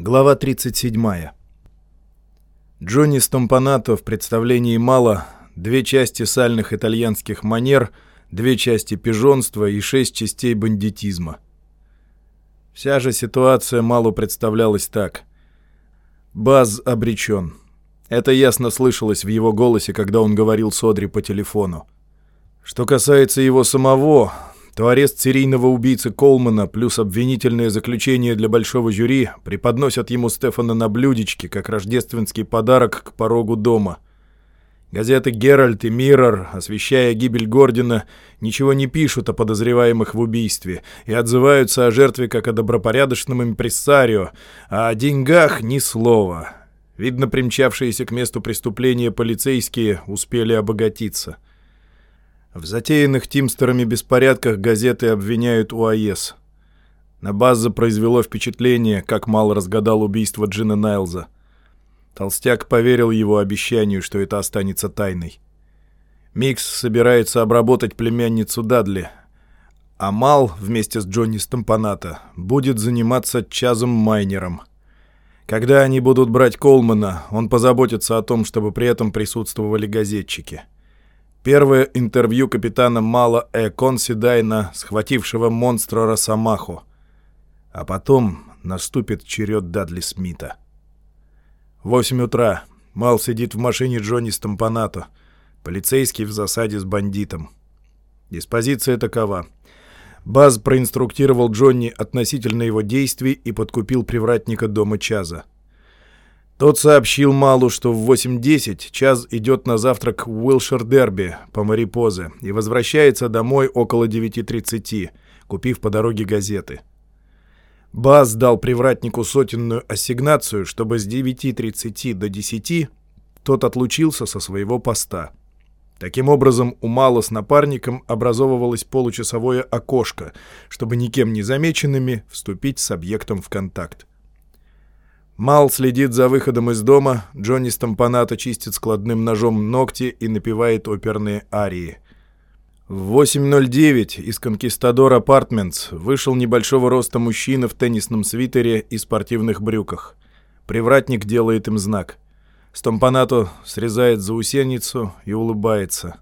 Глава 37. Джонни Стомпанато в представлении мало две части сальных итальянских манер, две части пижонства и шесть частей бандитизма. Вся же ситуация малу представлялась так. Баз обречен. Это ясно слышалось в его голосе, когда он говорил с Одри по телефону. Что касается его самого, то арест серийного убийцы Колмана плюс обвинительное заключение для большого жюри преподносят ему Стефана на блюдечке, как рождественский подарок к порогу дома. Газеты «Геральт» и «Миррор», освещая гибель Гордина, ничего не пишут о подозреваемых в убийстве и отзываются о жертве как о добропорядочном импрессарио, а о деньгах ни слова. Видно, примчавшиеся к месту преступления полицейские успели обогатиться. В затеянных Тимстерами беспорядках газеты обвиняют УАЭС. На база произвело впечатление, как мало разгадал убийство Джина Найлза. Толстяк поверил его обещанию, что это останется тайной. Микс собирается обработать племянницу Дадли, а Мал вместе с Джонни Стампаната будет заниматься Чазом Майнером. Когда они будут брать Колмана, он позаботится о том, чтобы при этом присутствовали газетчики. Первое интервью капитана Мала Э. Консидайна, схватившего монстра Росомаху. А потом наступит черед Дадли Смита. Восемь утра. Мал сидит в машине Джонни Стампанато. Полицейский в засаде с бандитом. Диспозиция такова. Баз проинструктировал Джонни относительно его действий и подкупил привратника дома Чаза. Тот сообщил Малу, что в 8.10 Чаз идет на завтрак в Уилшир-Дерби по Марипозе и возвращается домой около 9.30, купив по дороге газеты. Баз дал привратнику сотенную ассигнацию, чтобы с 9.30 до 10 тот отлучился со своего поста. Таким образом, у Мала с напарником образовывалось получасовое окошко, чтобы никем не замеченными вступить с объектом в контакт. Мал следит за выходом из дома, Джонни Стампаната чистит складным ножом ногти и напевает оперные арии. В 8.09 из «Конкистадор Апартментс» вышел небольшого роста мужчина в теннисном свитере и спортивных брюках. Привратник делает им знак. Стампанато срезает заусеницу и улыбается.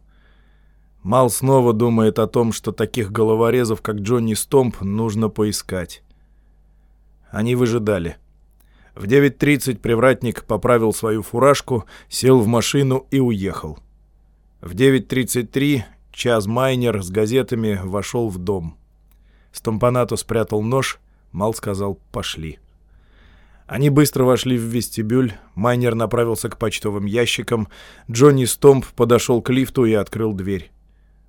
Мал снова думает о том, что таких головорезов, как Джонни Стомп, нужно поискать. Они выжидали. В 9.30 привратник поправил свою фуражку, сел в машину и уехал. В 9.33 час майнер с газетами вошел в дом. Стомпанато спрятал нож, Мал сказал «пошли». Они быстро вошли в вестибюль, майнер направился к почтовым ящикам, Джонни Стомп подошел к лифту и открыл дверь.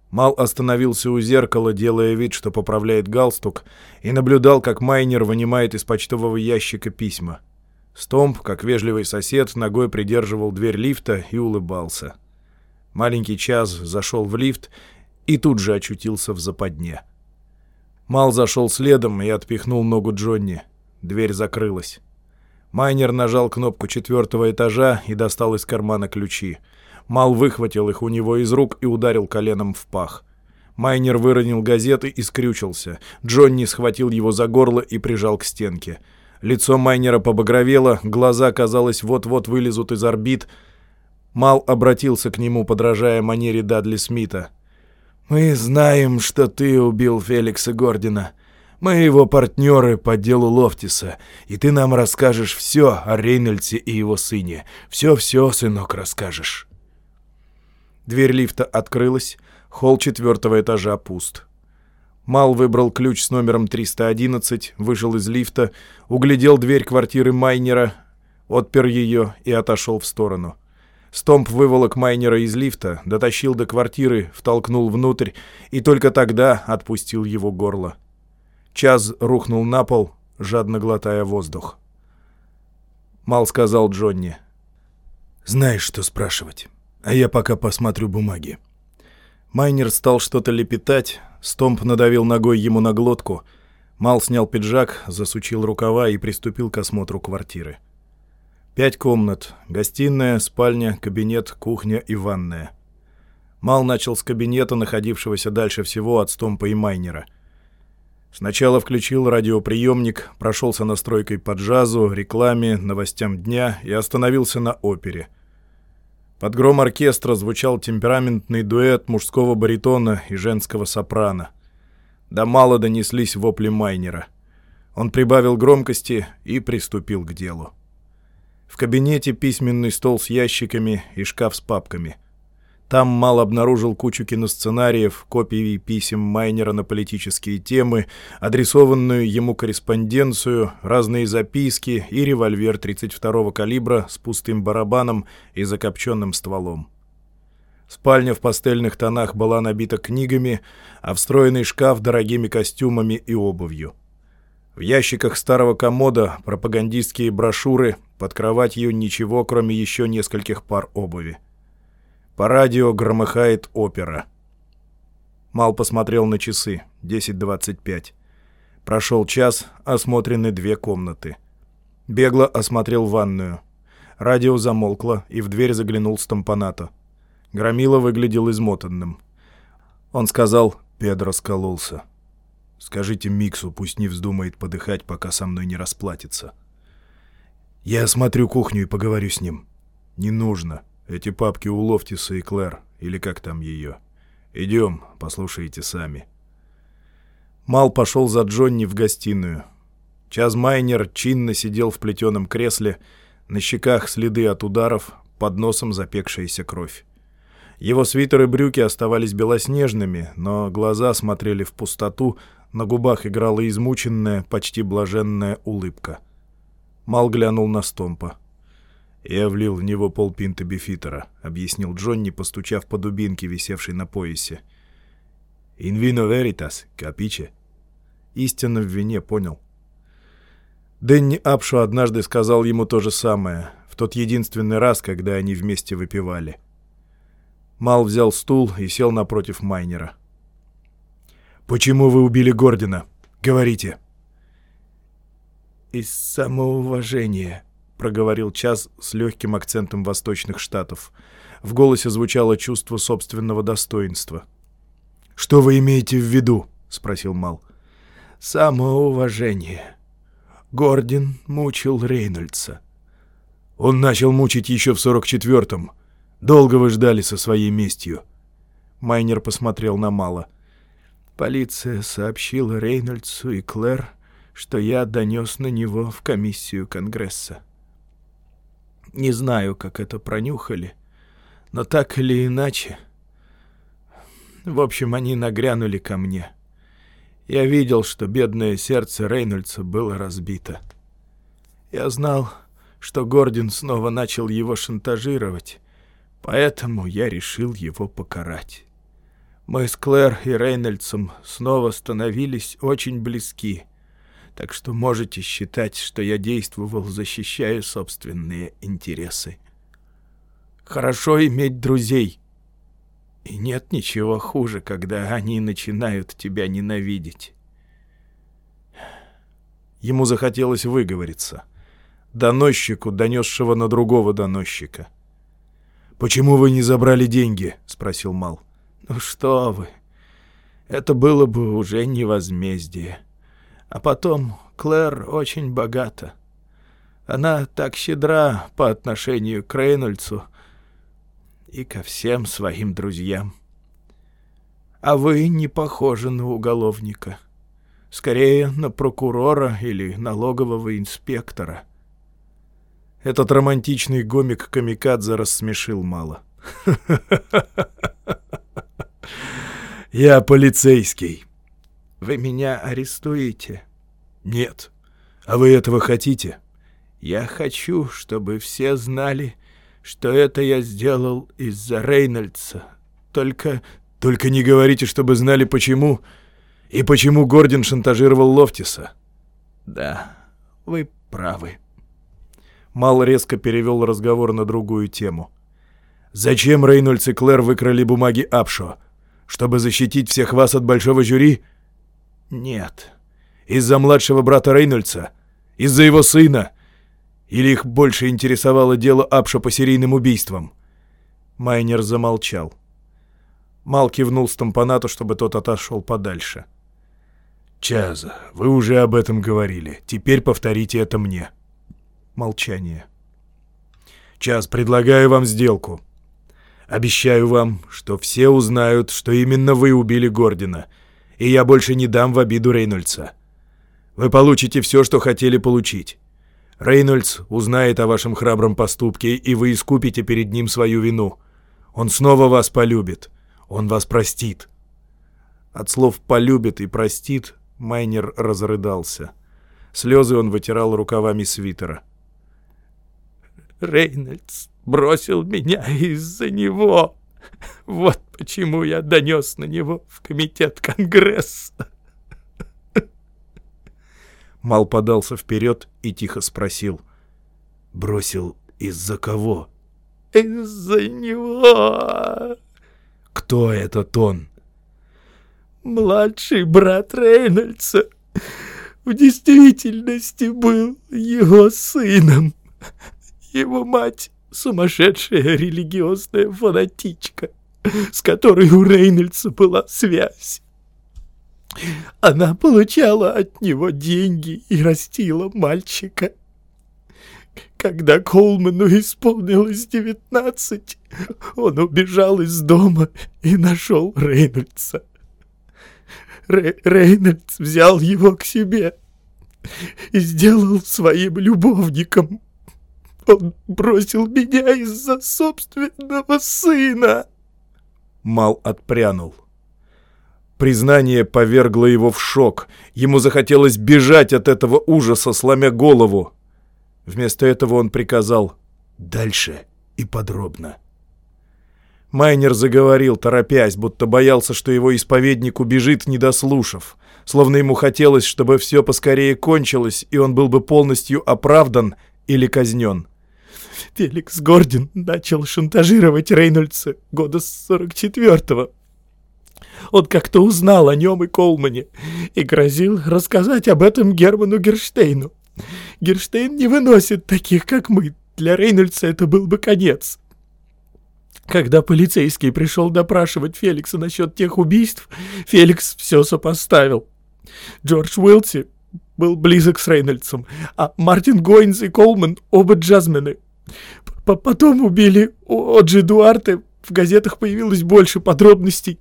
Мал остановился у зеркала, делая вид, что поправляет галстук, и наблюдал, как майнер вынимает из почтового ящика письма. Стомп, как вежливый сосед, ногой придерживал дверь лифта и улыбался. Маленький час зашел в лифт и тут же очутился в западне. Мал зашел следом и отпихнул ногу Джонни. Дверь закрылась. Майнер нажал кнопку четвертого этажа и достал из кармана ключи. Мал выхватил их у него из рук и ударил коленом в пах. Майнер выронил газеты и скрючился. Джонни схватил его за горло и прижал к стенке. Лицо майнера побагровело, глаза, казалось, вот-вот вылезут из орбит. Мал обратился к нему, подражая манере Дадли Смита. «Мы знаем, что ты убил Феликса Гордина. Мы его партнеры по делу Лофтиса, и ты нам расскажешь все о Рейнольдсе и его сыне. Все-все, сынок, расскажешь». Дверь лифта открылась, холл четвертого этажа пуст. Мал выбрал ключ с номером 311, вышел из лифта, углядел дверь квартиры Майнера, отпер ее и отошел в сторону. Стомп выволок Майнера из лифта, дотащил до квартиры, втолкнул внутрь и только тогда отпустил его горло. Час рухнул на пол, жадно глотая воздух. Мал сказал Джонни. «Знаешь, что спрашивать, а я пока посмотрю бумаги». Майнер стал что-то лепетать, Стомп надавил ногой ему на глотку. Мал снял пиджак, засучил рукава и приступил к осмотру квартиры. Пять комнат. Гостиная, спальня, кабинет, кухня и ванная. Мал начал с кабинета, находившегося дальше всего от Стомпа и Майнера. Сначала включил радиоприемник, прошелся настройкой по джазу, рекламе, новостям дня и остановился на опере. Под гром оркестра звучал темпераментный дуэт мужского баритона и женского сопрано. До мало донеслись вопли майнера. Он прибавил громкости и приступил к делу. В кабинете письменный стол с ящиками и шкаф с папками — там Мал обнаружил кучу киносценариев, копий писем Майнера на политические темы, адресованную ему корреспонденцию, разные записки и револьвер 32-го калибра с пустым барабаном и закопченным стволом. Спальня в пастельных тонах была набита книгами, а встроенный шкаф — дорогими костюмами и обувью. В ящиках старого комода пропагандистские брошюры, под кроватью ничего, кроме еще нескольких пар обуви. По радио громыхает опера. Мал посмотрел на часы. 10.25. Прошел час, осмотрены две комнаты. Бегло осмотрел ванную. Радио замолкло, и в дверь заглянул Стампанато. Громила выглядел измотанным. Он сказал, Педро скололся. «Скажите Миксу, пусть не вздумает подыхать, пока со мной не расплатится». «Я осмотрю кухню и поговорю с ним». «Не нужно. Эти папки у Лофтиса и Клэр, или как там ее. Идем, послушайте сами. Мал пошел за Джонни в гостиную. Час Майнер чинно сидел в плетеном кресле, на щеках следы от ударов, под носом запекшаяся кровь. Его свитер и брюки оставались белоснежными, но глаза смотрели в пустоту, на губах играла измученная, почти блаженная улыбка. Мал глянул на Стомпа. «Я влил в него полпинта бифитера», — объяснил Джонни, постучав по дубинке, висевшей на поясе. «In vino veritas, капиче?» «Истина в вине, понял». Дэнни Апшу однажды сказал ему то же самое, в тот единственный раз, когда они вместе выпивали. Мал взял стул и сел напротив Майнера. «Почему вы убили Гордина? Говорите». «Из самоуважения», — проговорил Час с легким акцентом восточных штатов. В голосе звучало чувство собственного достоинства. «Что вы имеете в виду?» — спросил Мал. «Самоуважение. Гордин мучил Рейнольдса». «Он начал мучить еще в сорок четвертом. Долго вы ждали со своей местью?» Майнер посмотрел на Мала. «Полиция сообщила Рейнольдсу и Клэр, что я донес на него в комиссию Конгресса. Не знаю, как это пронюхали, но так или иначе... В общем, они нагрянули ко мне. Я видел, что бедное сердце Рейнольдса было разбито. Я знал, что Гордин снова начал его шантажировать, поэтому я решил его покарать. Мы с Клэр и Рейнольдсом снова становились очень близки — так что можете считать, что я действовал, защищая собственные интересы. Хорошо иметь друзей. И нет ничего хуже, когда они начинают тебя ненавидеть. Ему захотелось выговориться. Доносчику, донесшего на другого доносчика. «Почему вы не забрали деньги?» — спросил Мал. «Ну что вы, это было бы уже не возмездие». А потом Клэр очень богата. Она так щедра по отношению к Рейнольдсу и ко всем своим друзьям. А вы не похожи на уголовника. Скорее, на прокурора или налогового инспектора. Этот романтичный гомик Камикадзе рассмешил мало. «Я полицейский», вы меня арестуете? Нет. А вы этого хотите? Я хочу, чтобы все знали, что это я сделал из-за Рейнольдса. Только... Только не говорите, чтобы знали почему. И почему Гордин шантажировал Лофтиса. Да, вы правы. Мал резко перевел разговор на другую тему. «Зачем Рейнольдс и Клэр выкрали бумаги Апшо? Чтобы защитить всех вас от большого жюри?» «Нет». «Из-за младшего брата Рейнольдса? Из-за его сына? Или их больше интересовало дело Апша по серийным убийствам?» Майнер замолчал. Мал кивнул Стампонату, чтобы тот отошел подальше. Чаз, вы уже об этом говорили. Теперь повторите это мне. Молчание. Час, предлагаю вам сделку. Обещаю вам, что все узнают, что именно вы убили Гордина, и я больше не дам в обиду Рейнольдса. Вы получите все, что хотели получить. Рейнольдс узнает о вашем храбром поступке, и вы искупите перед ним свою вину. Он снова вас полюбит. Он вас простит». От слов «полюбит» и «простит» Майнер разрыдался. Слезы он вытирал рукавами свитера. «Рейнольдс бросил меня из-за него. Вот почему я донес на него в комитет Конгресса». Мал подался вперед и тихо спросил. «Бросил из-за кого?» «Из-за него!» «Кто этот он?» «Младший брат Рейнольдса. В действительности был его сыном. Его мать — сумасшедшая религиозная фанатичка, с которой у Рейнольдса была связь. Она получала от него деньги и растила мальчика. Когда Колману исполнилось девятнадцать, он убежал из дома и нашел Рейнольдса. Рей Рейнольдс взял его к себе и сделал своим любовником. Он бросил меня из-за собственного сына. Мал отпрянул. Признание повергло его в шок. Ему захотелось бежать от этого ужаса, сломя голову. Вместо этого он приказал «дальше и подробно». Майнер заговорил, торопясь, будто боялся, что его исповедник убежит, не дослушав. Словно ему хотелось, чтобы все поскорее кончилось, и он был бы полностью оправдан или казнен. Феликс Гордин начал шантажировать Рейнольдса года с 44-го. Он как-то узнал о нем и Колмане и грозил рассказать об этом Герману Герштейну. Герштейн не выносит таких, как мы. Для Рейнольдса это был бы конец. Когда полицейский пришел допрашивать Феликса насчет тех убийств, Феликс все сопоставил. Джордж Уилси был близок с Рейнольдсом, а Мартин Гойнс и Колман оба джазмены. П Потом убили Оджи Дуарте, в газетах появилось больше подробностей.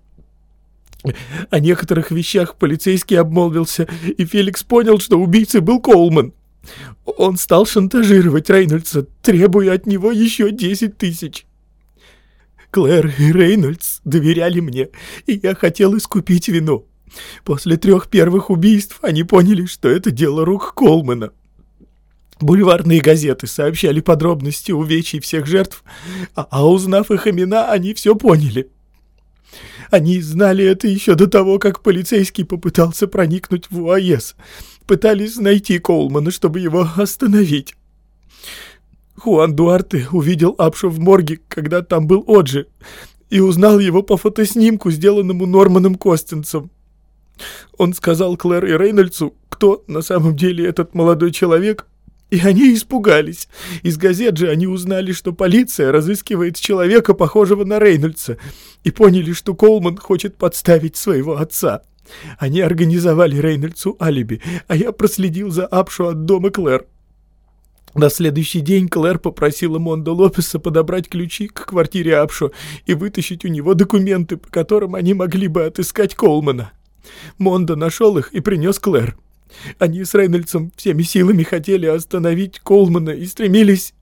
О некоторых вещах полицейский обмолвился, и Феликс понял, что убийцей был Колман. Он стал шантажировать Рейнольдса, требуя от него еще десять тысяч. Клэр и Рейнольдс доверяли мне, и я хотел искупить вину. После трех первых убийств они поняли, что это дело рук Колмана. Бульварные газеты сообщали подробности увечий всех жертв, а, а узнав их имена, они все поняли. Они знали это еще до того, как полицейский попытался проникнуть в УАЭС. Пытались найти Колмана, чтобы его остановить. Хуан Дуарте увидел Апшу в морге, когда там был Оджи, и узнал его по фотоснимку, сделанному Норманом Костинцем. Он сказал Клэр и Рейнольдсу, кто на самом деле этот молодой человек, и они испугались. Из газет же они узнали, что полиция разыскивает человека, похожего на Рейнольдса, и поняли, что Колман хочет подставить своего отца. Они организовали Рейнольдсу алиби, а я проследил за Апшу от дома Клэр. На следующий день Клэр попросила Мондо Лопеса подобрать ключи к квартире Апшо и вытащить у него документы, по которым они могли бы отыскать Колмана. Мондо нашел их и принес Клэр. Они с Рейнольдсом всеми силами хотели остановить Колмана и стремились...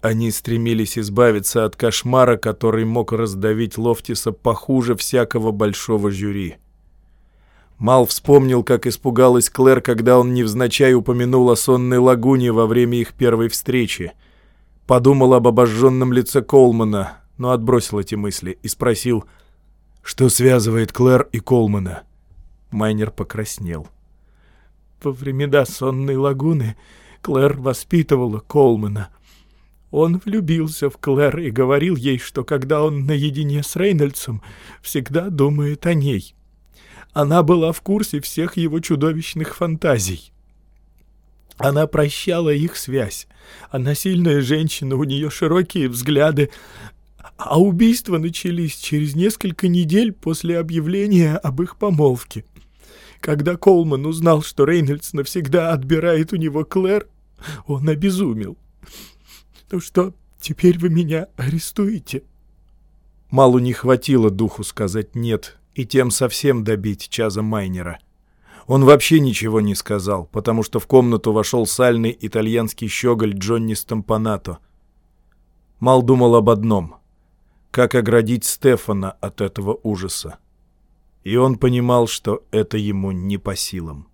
Они стремились избавиться от кошмара, который мог раздавить Лофтиса похуже всякого большого жюри. Мал вспомнил, как испугалась Клэр, когда он невзначай упомянул о сонной лагуне во время их первой встречи. Подумал об обожженном лице Колмана, но отбросил эти мысли и спросил, что связывает Клэр и Колмана. Майнер покраснел. — во времена сонной лагуны Клэр воспитывала Колмана. Он влюбился в Клэр и говорил ей, что когда он наедине с Рейнольдсом, всегда думает о ней. Она была в курсе всех его чудовищных фантазий. Она прощала их связь. Она сильная женщина, у нее широкие взгляды. А убийства начались через несколько недель после объявления об их помолвке. Когда Колман узнал, что Рейнольдс навсегда отбирает у него Клэр, он обезумел. Ну что, теперь вы меня арестуете?» Малу не хватило духу сказать «нет» и тем совсем добить Чаза Майнера. Он вообще ничего не сказал, потому что в комнату вошел сальный итальянский щеголь Джонни Стампанато. Мал думал об одном — как оградить Стефана от этого ужаса. И он понимал, что это ему не по силам.